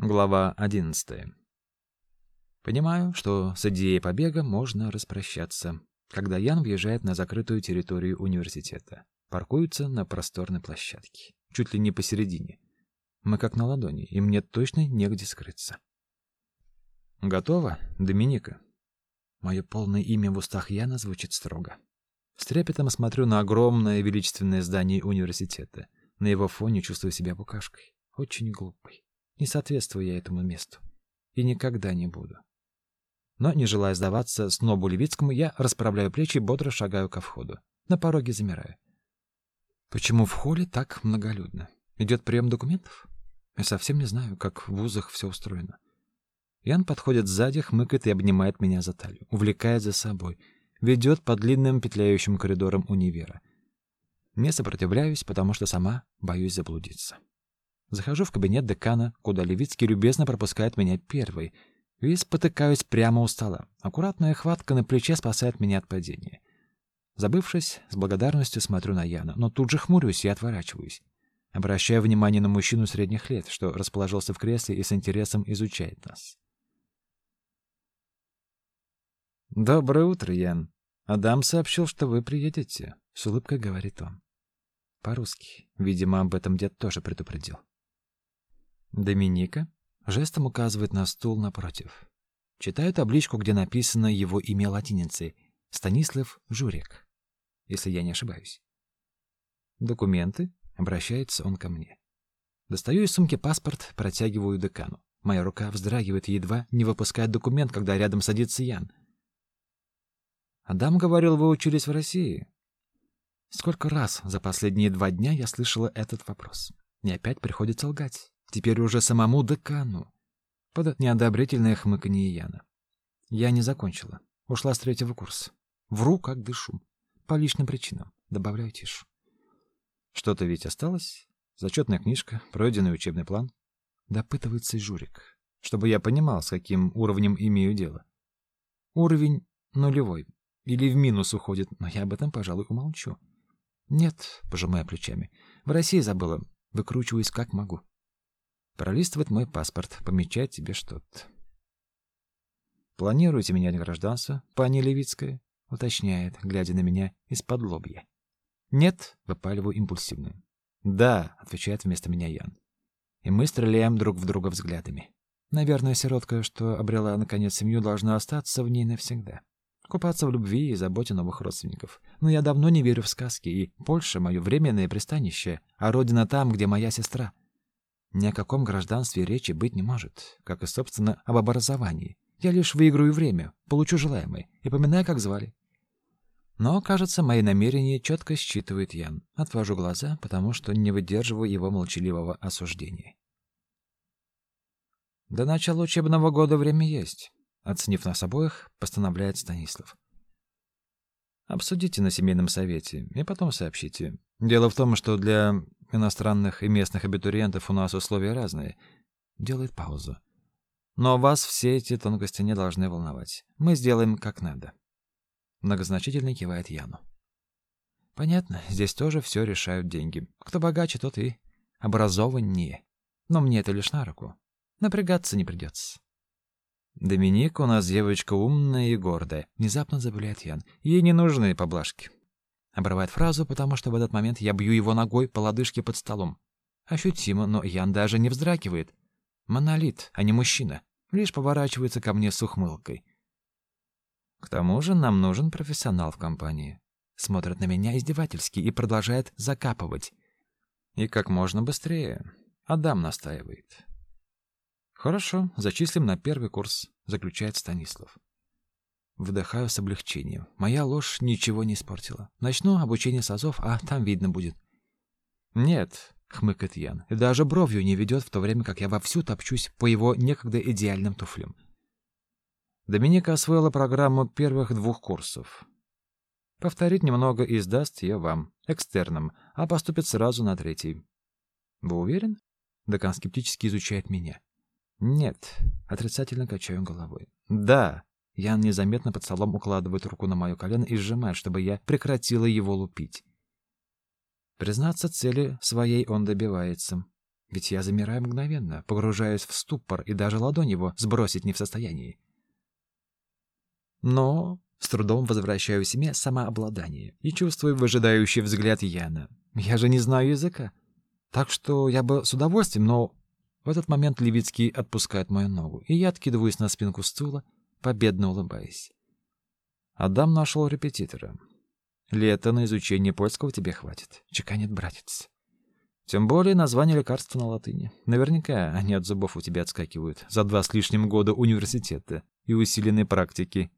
Глава 11. Понимаю, что с идеей побега можно распрощаться, когда Ян въезжает на закрытую территорию университета. Паркуется на просторной площадке, чуть ли не посередине. Мы как на ладони, и мне точно негде скрыться. Готово, Доминика. Мое полное имя в устах Яна звучит строго. С трепетом смотрю на огромное величественное здание университета. На его фоне чувствую себя букашкой. Очень глупой. Не соответствую я этому месту. И никогда не буду. Но, не желая сдаваться снобу Левицкому, я расправляю плечи и бодро шагаю ко входу. На пороге замираю. Почему в холле так многолюдно? Идет прием документов? Я совсем не знаю, как в вузах все устроено. Ян подходит сзади, хмыкает и обнимает меня за талию, увлекает за собой, ведет по длинным петляющим коридорам универа. Не сопротивляюсь, потому что сама боюсь заблудиться. Захожу в кабинет декана, куда Левицкий любезно пропускает меня первой, и спотыкаюсь прямо у стола. Аккуратная хватка на плече спасает меня от падения. Забывшись, с благодарностью смотрю на Яна, но тут же хмурюсь и отворачиваюсь. Обращаю внимание на мужчину средних лет, что расположился в кресле и с интересом изучает нас. «Доброе утро, Ян. Адам сообщил, что вы приедете», — с улыбкой говорит он. По-русски. Видимо, об этом дед тоже предупредил. Доминика жестом указывает на стул напротив. Читаю табличку, где написано его имя латиницей — Станислав Журик, если я не ошибаюсь. «Документы?» — обращается он ко мне. Достаю из сумки паспорт, протягиваю декану. Моя рука вздрагивает, едва не выпускает документ, когда рядом садится Ян. «Адам говорил, вы учились в России?» Сколько раз за последние два дня я слышала этот вопрос. И опять приходится лгать. Теперь уже самому декану. Под неодобрительное хмыканье Яна. Я не закончила. Ушла с третьего курса. Вру, как дышу. По личным причинам. Добавляю тише. Что-то ведь осталось? Зачетная книжка, пройденный учебный план. Допытывается Журик. Чтобы я понимал, с каким уровнем имею дело. Уровень нулевой. Или в минус уходит, но я об этом, пожалуй, умолчу. Нет, пожимая плечами. В России забыла. Выкручиваюсь как могу. Пролистывает мой паспорт, помечает тебе что-то. «Планируете менять гражданство, пани Левицкая?» — уточняет, глядя на меня из-под лобья. «Нет», — выпаливаю импульсивно. «Да», — отвечает вместо меня Ян. И мы стреляем друг в друга взглядами. Наверное, сиротка, что обрела наконец семью, должна остаться в ней навсегда. Купаться в любви и заботе новых родственников. Но я давно не верю в сказки, и Польша — мое временное пристанище, а родина там, где моя сестра — ни о каком гражданстве речи быть не может, как и, собственно, об образовании. Я лишь выиграю время, получу желаемое и поминаю, как звали. Но, кажется, мои намерения четко считывает Ян. Отвожу глаза, потому что не выдерживаю его молчаливого осуждения. До начала учебного года время есть. Оценив нас обоих, постановляет Станислав. Обсудите на семейном совете и потом сообщите. Дело в том, что для иностранных и местных абитуриентов у нас условия разные. Делает паузу. Но вас все эти тонкости не должны волновать. Мы сделаем как надо. Многозначительно кивает Яну. Понятно, здесь тоже все решают деньги. Кто богаче, тот и образованнее. Но мне это лишь на руку. Напрягаться не придется. Доминик у нас девочка умная и гордая. Внезапно заявляет Ян. Ей не нужны поблажки. Обрывает фразу, потому что в этот момент я бью его ногой по лодыжке под столом. Ощутимо, но Ян даже не вздракивает. Монолит, а не мужчина. Лишь поворачивается ко мне с ухмылкой. К тому же нам нужен профессионал в компании. Смотрит на меня издевательски и продолжает закапывать. И как можно быстрее. Адам настаивает. Хорошо, зачислим на первый курс, заключает Станислав. Вдыхаю с облегчением. Моя ложь ничего не испортила. Начну обучение с азов, а там видно будет. Нет, хмыкает Ян, и даже бровью не ведет, в то время как я вовсю топчусь по его некогда идеальным туфлям. Доминика освоила программу первых двух курсов. Повторить немного и сдаст ее вам, экстерном, а поступит сразу на третий. Вы уверен? Декан скептически изучает меня. Нет, отрицательно качаю головой. Да, Ян незаметно под столом укладывает руку на мое колено и сжимает, чтобы я прекратила его лупить. Признаться, цели своей он добивается. Ведь я замираю мгновенно, погружаюсь в ступор и даже ладонь его сбросить не в состоянии. Но с трудом возвращаю себе самообладание и чувствую выжидающий взгляд Яна. Я же не знаю языка. Так что я бы с удовольствием, но в этот момент Левицкий отпускает мою ногу, и я откидываюсь на спинку стула, победно улыбаясь. Адам нашел репетитора. Лето на изучение польского тебе хватит, чеканит братец. Тем более название лекарства на латыни. Наверняка они от зубов у тебя отскакивают за два с лишним года университета и усиленной практики.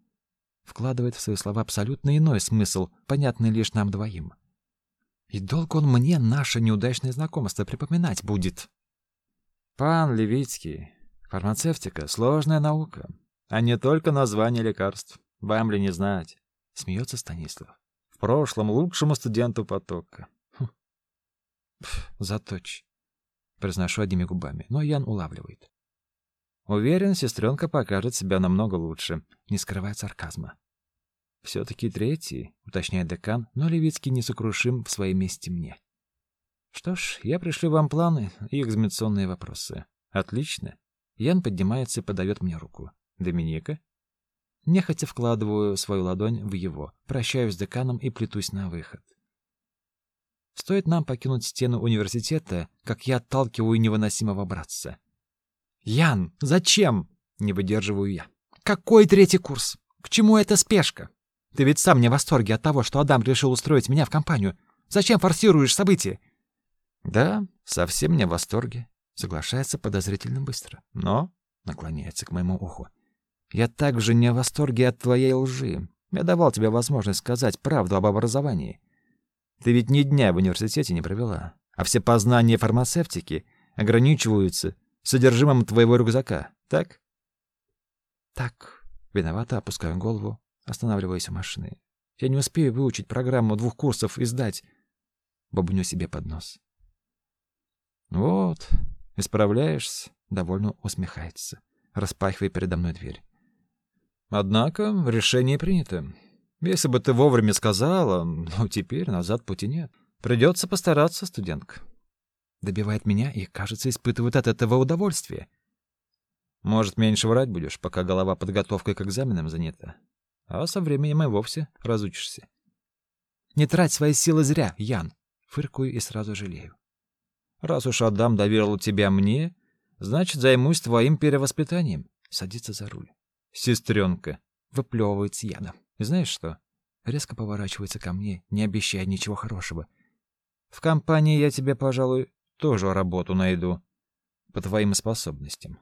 Вкладывает в свои слова абсолютно иной смысл, понятный лишь нам двоим. И долго он мне наше неудачное знакомство припоминать будет. Пан Левицкий, фармацевтика — сложная наука, а не только название лекарств. Вам ли не знать? Смеется Станислав. В прошлом лучшему студенту потока. Хм. Пф, заточь. Произношу одними губами, но Ян улавливает. Уверен, сестренка покажет себя намного лучше, не скрывает сарказма. Все-таки третий, уточняет декан, но Левицкий несокрушим в своей месте мне. Что ж, я пришлю вам планы и экзаменационные вопросы. Отлично. Ян поднимается и подает мне руку. Доминика? Нехотя вкладываю свою ладонь в его, прощаюсь с деканом и плетусь на выход. Стоит нам покинуть стену университета, как я отталкиваю невыносимого братца. «Ян, зачем?» — не выдерживаю я. «Какой третий курс? К чему эта спешка? Ты ведь сам не в восторге от того, что Адам решил устроить меня в компанию. Зачем форсируешь события?» «Да, совсем не в восторге», — соглашается подозрительно быстро. «Но...» — наклоняется к моему уху. «Я также не в восторге от твоей лжи. Я давал тебе возможность сказать правду об образовании. Ты ведь ни дня в университете не провела, а все познания фармацевтики ограничиваются содержимым твоего рюкзака, так? Так. Виновато опускаю голову, останавливаясь у машины. Я не успею выучить программу двух курсов и сдать. Бабуню себе под нос. Вот, исправляешься, довольно усмехается, распахивая передо мной дверь. Однако решение принято. Если бы ты вовремя сказала, ну теперь назад пути нет. Придется постараться, студентка добивает меня и, кажется, испытывает от этого удовольствие. Может, меньше врать будешь, пока голова подготовкой к экзаменам занята. А со временем и вовсе разучишься. Не трать свои силы зря, Ян. Фыркую и сразу жалею. Раз уж Адам доверил тебя мне, значит, займусь твоим перевоспитанием. Садится за руль. Сестренка. Выплевывается ядом. И знаешь что? Резко поворачивается ко мне, не обещая ничего хорошего. В компании я тебе, пожалуй, тоже работу найду. По твоим способностям.